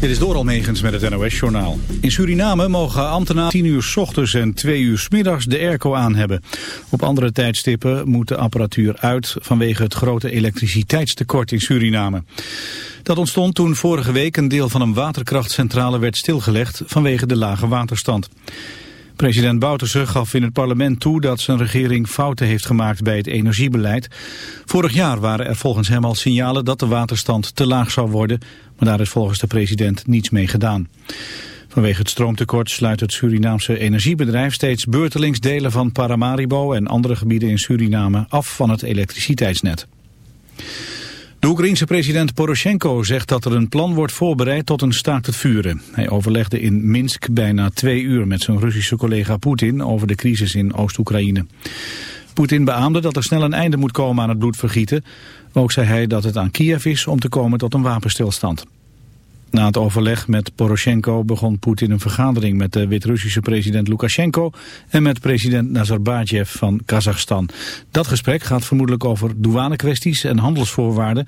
Dit is Doral Megens met het NOS-journaal. In Suriname mogen ambtenaren 10 uur s ochtends en 2 uur s middags de airco aan hebben. Op andere tijdstippen moet de apparatuur uit vanwege het grote elektriciteitstekort in Suriname. Dat ontstond toen vorige week een deel van een waterkrachtcentrale werd stilgelegd vanwege de lage waterstand. President Bouterse gaf in het parlement toe dat zijn regering fouten heeft gemaakt bij het energiebeleid. Vorig jaar waren er volgens hem al signalen dat de waterstand te laag zou worden, maar daar is volgens de president niets mee gedaan. Vanwege het stroomtekort sluit het Surinaamse energiebedrijf steeds beurtelings delen van Paramaribo en andere gebieden in Suriname af van het elektriciteitsnet. De Oekraïense president Poroshenko zegt dat er een plan wordt voorbereid tot een staakt het vuren. Hij overlegde in Minsk bijna twee uur met zijn Russische collega Poetin over de crisis in Oost-Oekraïne. Poetin beaamde dat er snel een einde moet komen aan het bloedvergieten. Ook zei hij dat het aan Kiev is om te komen tot een wapenstilstand. Na het overleg met Poroshenko begon Poetin een vergadering met de Wit-Russische president Lukashenko en met president Nazarbayev van Kazachstan. Dat gesprek gaat vermoedelijk over douanekwesties en handelsvoorwaarden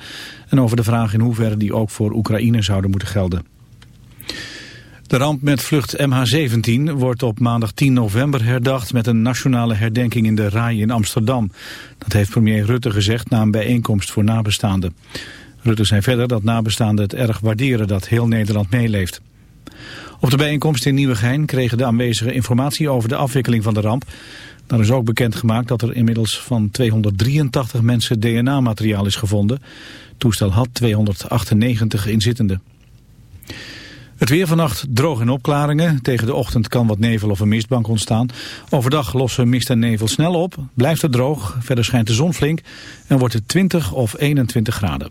en over de vraag in hoeverre die ook voor Oekraïne zouden moeten gelden. De ramp met vlucht MH17 wordt op maandag 10 november herdacht met een nationale herdenking in de RAI in Amsterdam. Dat heeft premier Rutte gezegd na een bijeenkomst voor nabestaanden. Rutte zei verder dat nabestaanden het erg waarderen dat heel Nederland meeleeft. Op de bijeenkomst in Nieuwegein kregen de aanwezigen informatie over de afwikkeling van de ramp. Daar is ook bekendgemaakt dat er inmiddels van 283 mensen DNA-materiaal is gevonden. Toestel had 298 inzittenden. Het weer vannacht droog in opklaringen. Tegen de ochtend kan wat nevel of een mistbank ontstaan. Overdag lossen mist en nevel snel op. Blijft het droog. Verder schijnt de zon flink. En wordt het 20 of 21 graden.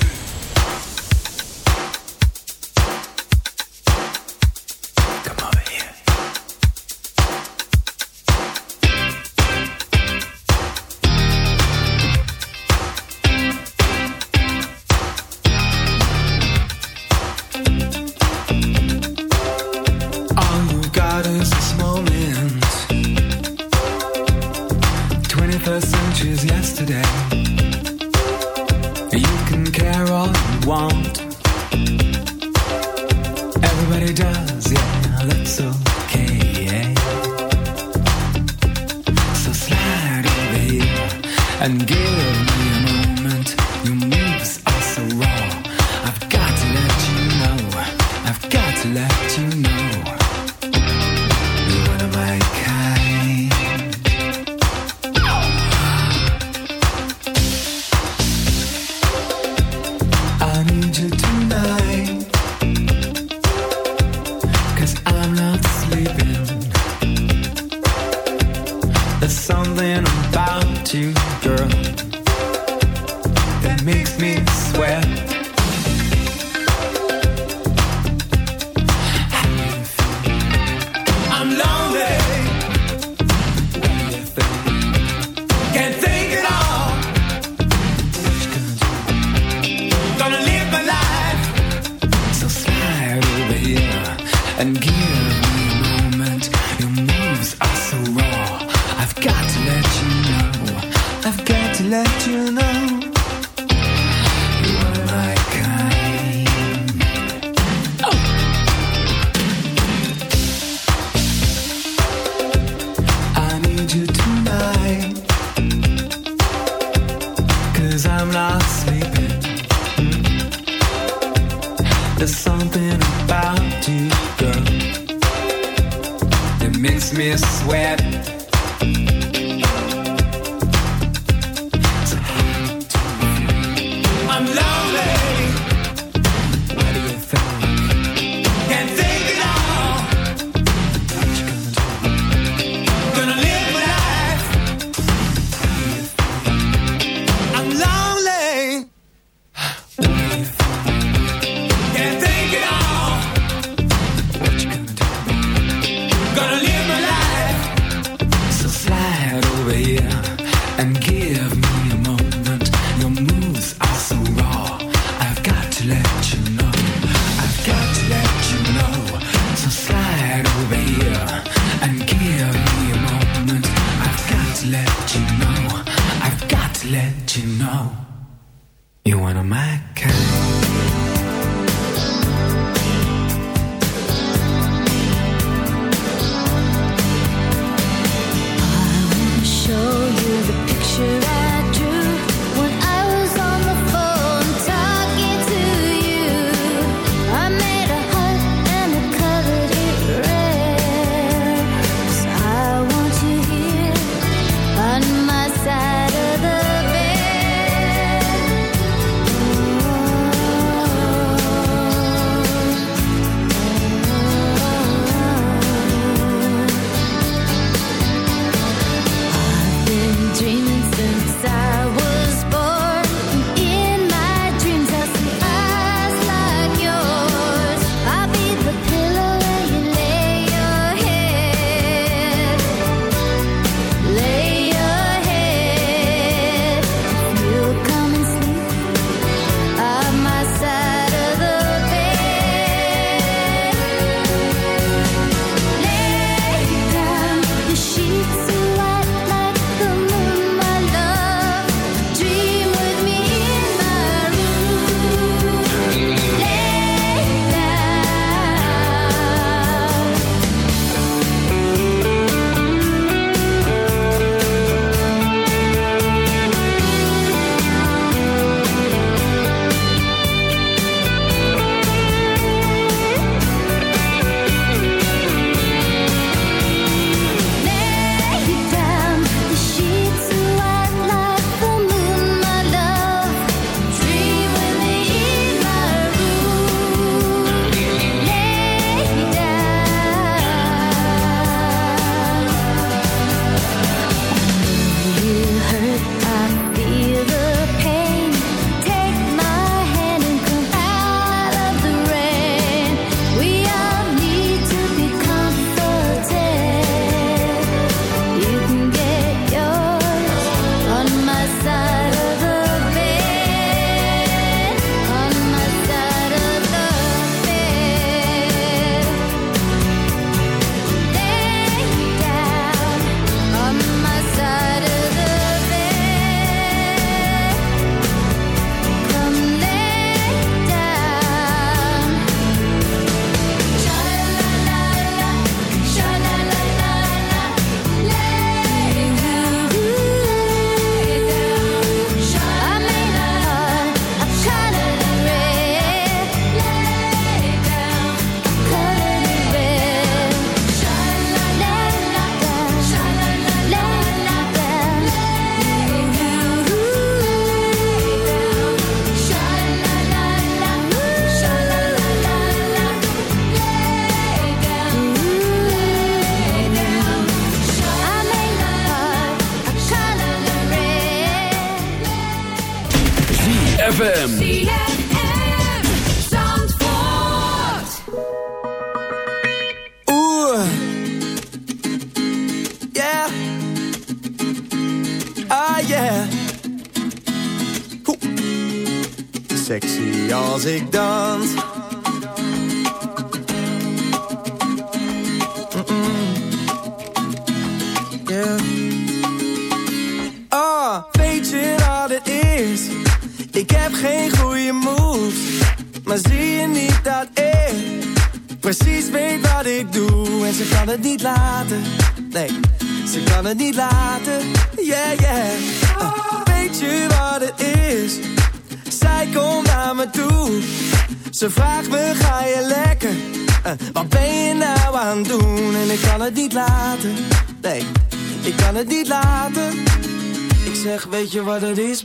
I've got to let you know. I've got to let you know.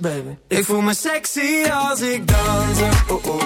Baby? Ik voel me sexy als ik dans. Oh, oh,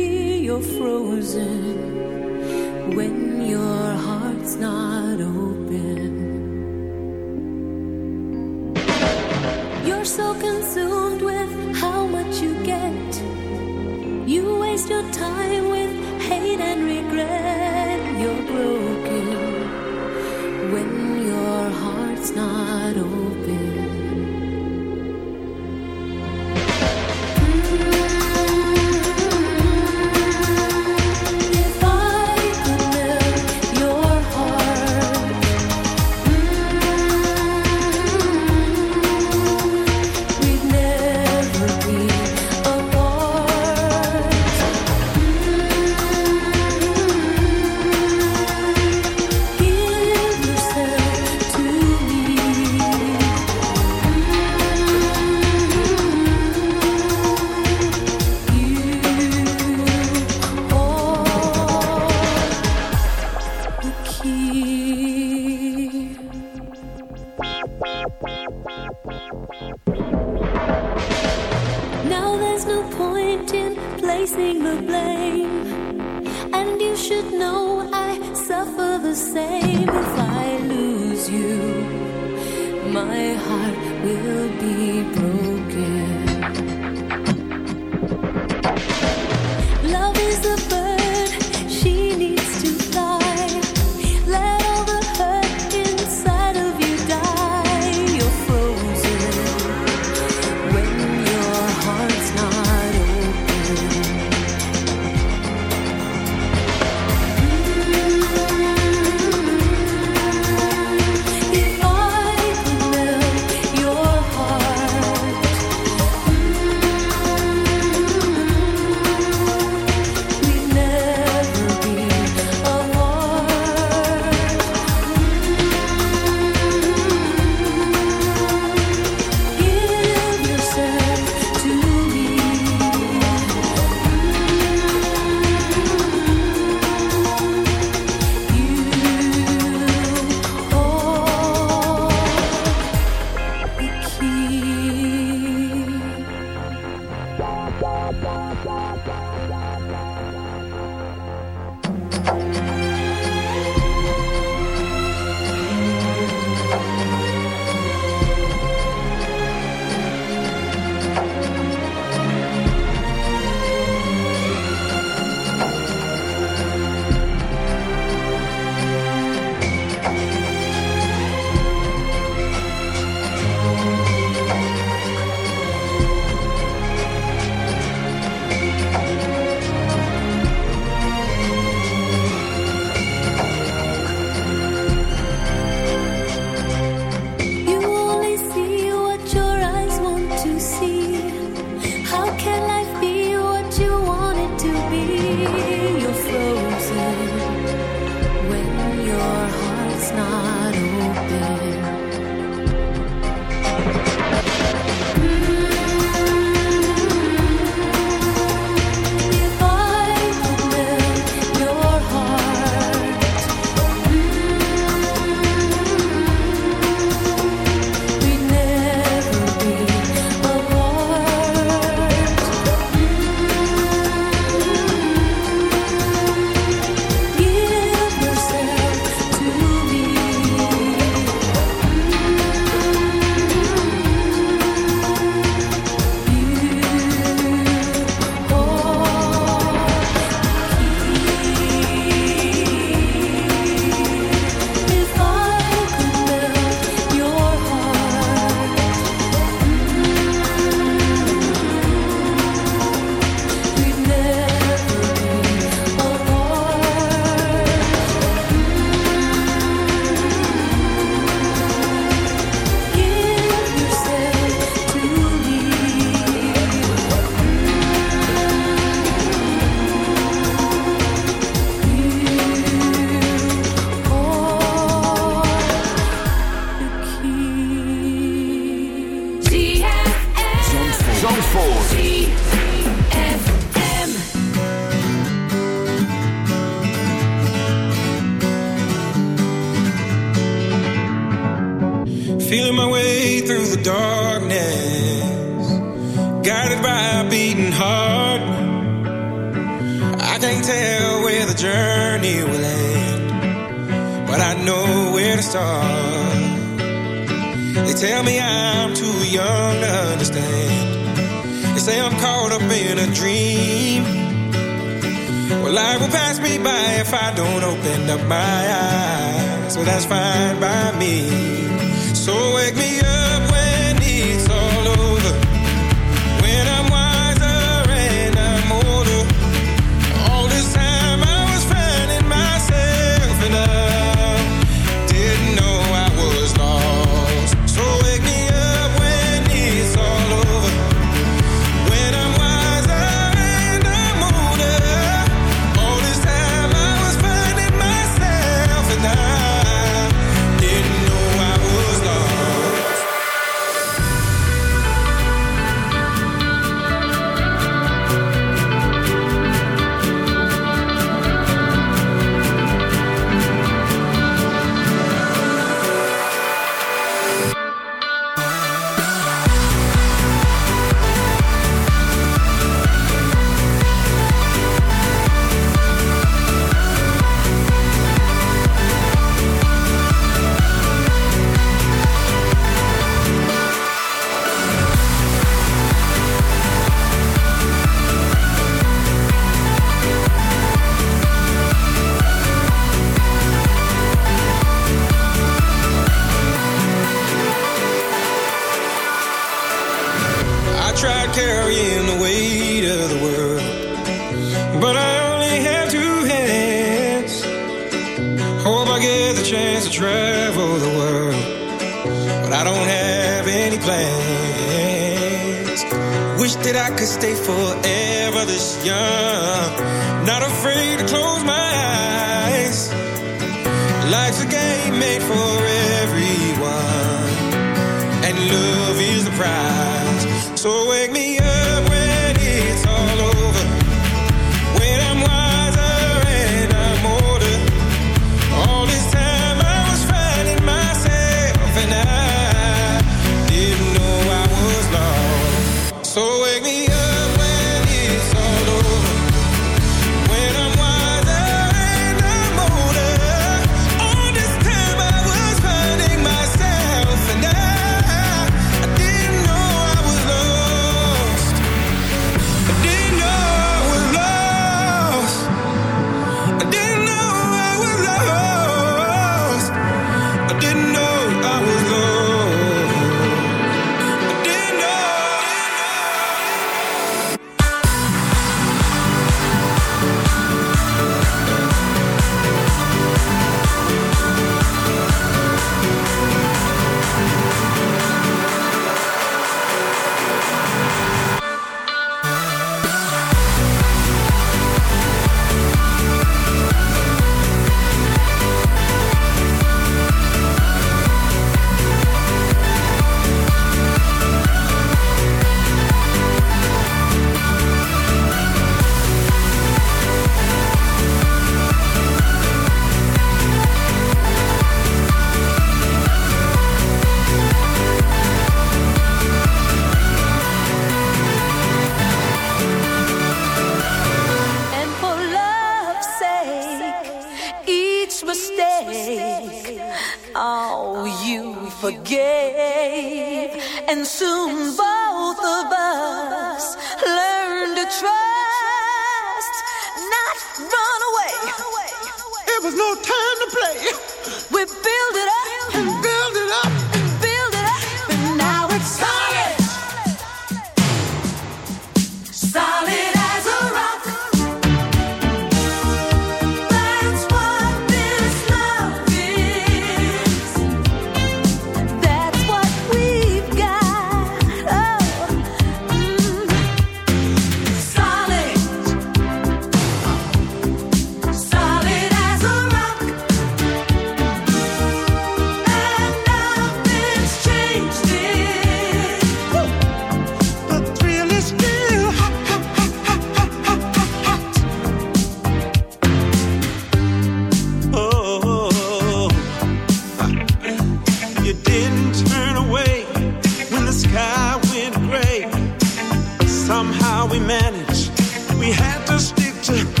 we managed. We had to stick together.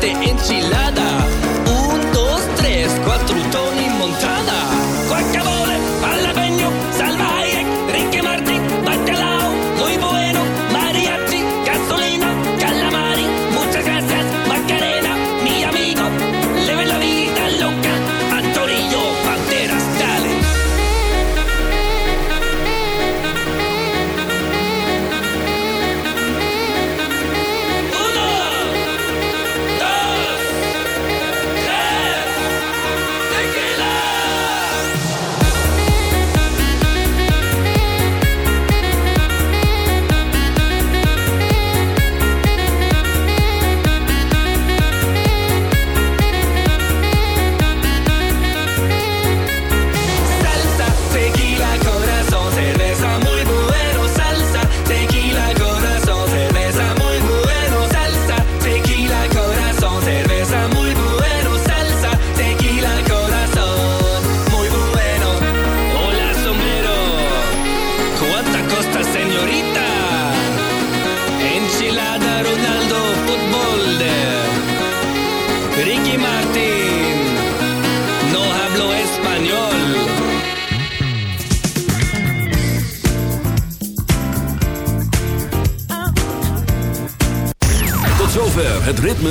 the inches.